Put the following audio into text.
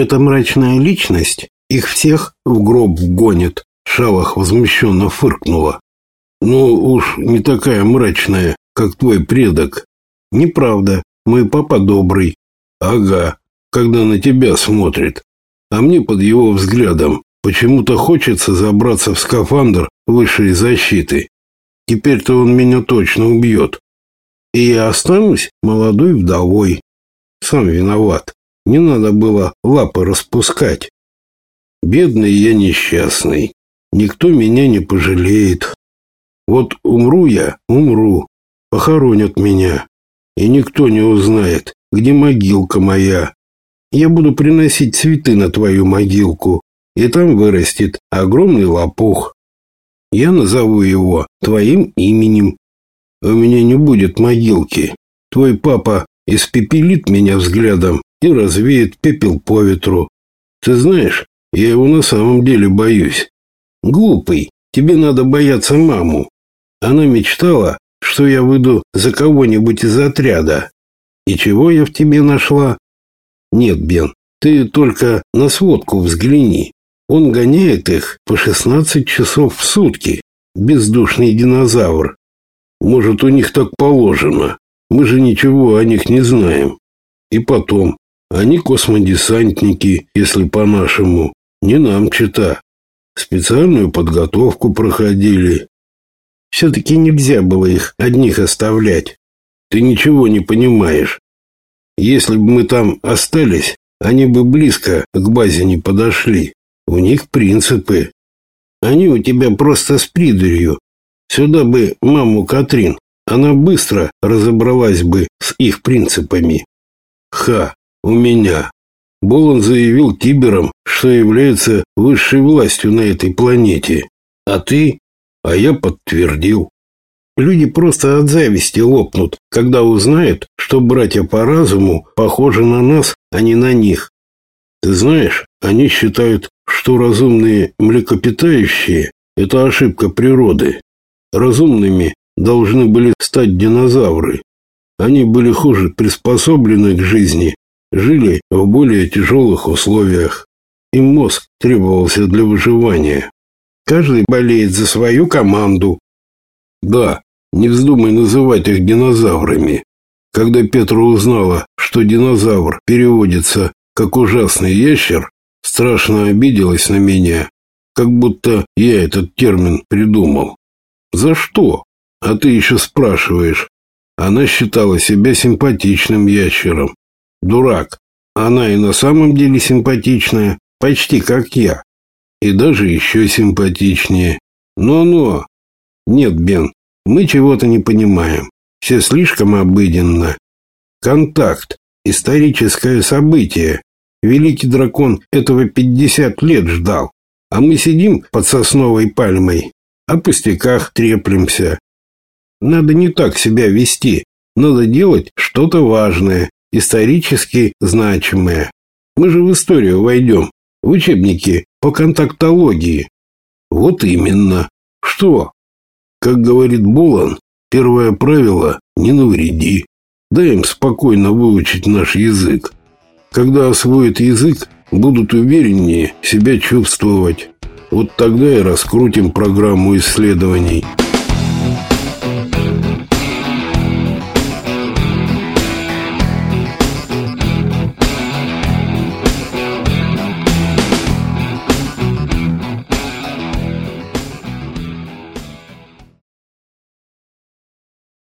эта мрачная личность их всех в гроб гонит. Шалах возмущенно фыркнула. Ну уж не такая мрачная, как твой предок. Неправда, мой папа добрый. Ага, когда на тебя смотрит. А мне под его взглядом почему-то хочется забраться в скафандр высшей защиты. Теперь-то он меня точно убьет. И я останусь молодой вдовой. Сам виноват. Не надо было лапы распускать. Бедный я несчастный. Никто меня не пожалеет. Вот умру я, умру. Похоронят меня. И никто не узнает, где могилка моя. Я буду приносить цветы на твою могилку, и там вырастет огромный лопух. Я назову его твоим именем. У меня не будет могилки. Твой папа испепелит меня взглядом и развеет пепел по ветру. Ты знаешь, я его на самом деле боюсь. Глупый, тебе надо бояться маму. Она мечтала, что я выйду за кого-нибудь из отряда. И чего я в тебе нашла? Нет, Бен, ты только на сводку взгляни. Он гоняет их по 16 часов в сутки. Бездушный динозавр. Может, у них так положено. Мы же ничего о них не знаем. И потом, они космодесантники, если по-нашему. Не нам чита. Специальную подготовку проходили. Все-таки нельзя было их одних оставлять. Ты ничего не понимаешь. Если бы мы там остались, они бы близко к базе не подошли. У них принципы. Они у тебя просто с придурью. Сюда бы маму Катрин. Она быстро разобралась бы с их принципами. Ха, у меня. Болон заявил киберам, что является высшей властью на этой планете. А ты? А я подтвердил. Люди просто от зависти лопнут, когда узнают, что братья по разуму похожи на нас, а не на них. Ты знаешь, они считают, что разумные млекопитающие – это ошибка природы. Разумными должны были стать динозавры. Они были хуже приспособлены к жизни, жили в более тяжелых условиях. Им мозг требовался для выживания. Каждый болеет за свою команду. Да, не вздумай называть их динозаврами. Когда Петра узнала, что динозавр переводится как ужасный ящер, страшно обиделась на меня, как будто я этот термин придумал. За что? А ты еще спрашиваешь. Она считала себя симпатичным ящером. Дурак. Она и на самом деле симпатичная, почти как я. И даже еще симпатичнее. Но-но. Нет, Бен, мы чего-то не понимаем. Все слишком обыденно. Контакт. Историческое событие. Великий дракон этого 50 лет ждал. А мы сидим под сосновой пальмой. О пустяках треплемся. Надо не так себя вести. Надо делать что-то важное, исторически значимое. Мы же в историю войдем, в учебники по контактологии. Вот именно. Что? Как говорит Булан, первое правило – не навреди. Дай им спокойно выучить наш язык. Когда освоят язык, будут увереннее себя чувствовать. Вот тогда и раскрутим программу исследований.